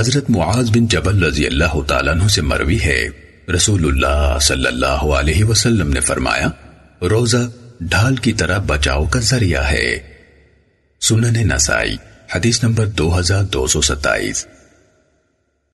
حضرت معاذ بن جبل رضی اللہ تعالیٰ عنہ سے مروی ہے۔ رسول اللہ صلی اللہ علیہ وسلم نے فرمایا، روزہ ڈھال کی طرح بچاؤ کا ذریعہ ہے۔ سنن نسائی، حدیث نمبر دو ہزار دو سو ستائیس۔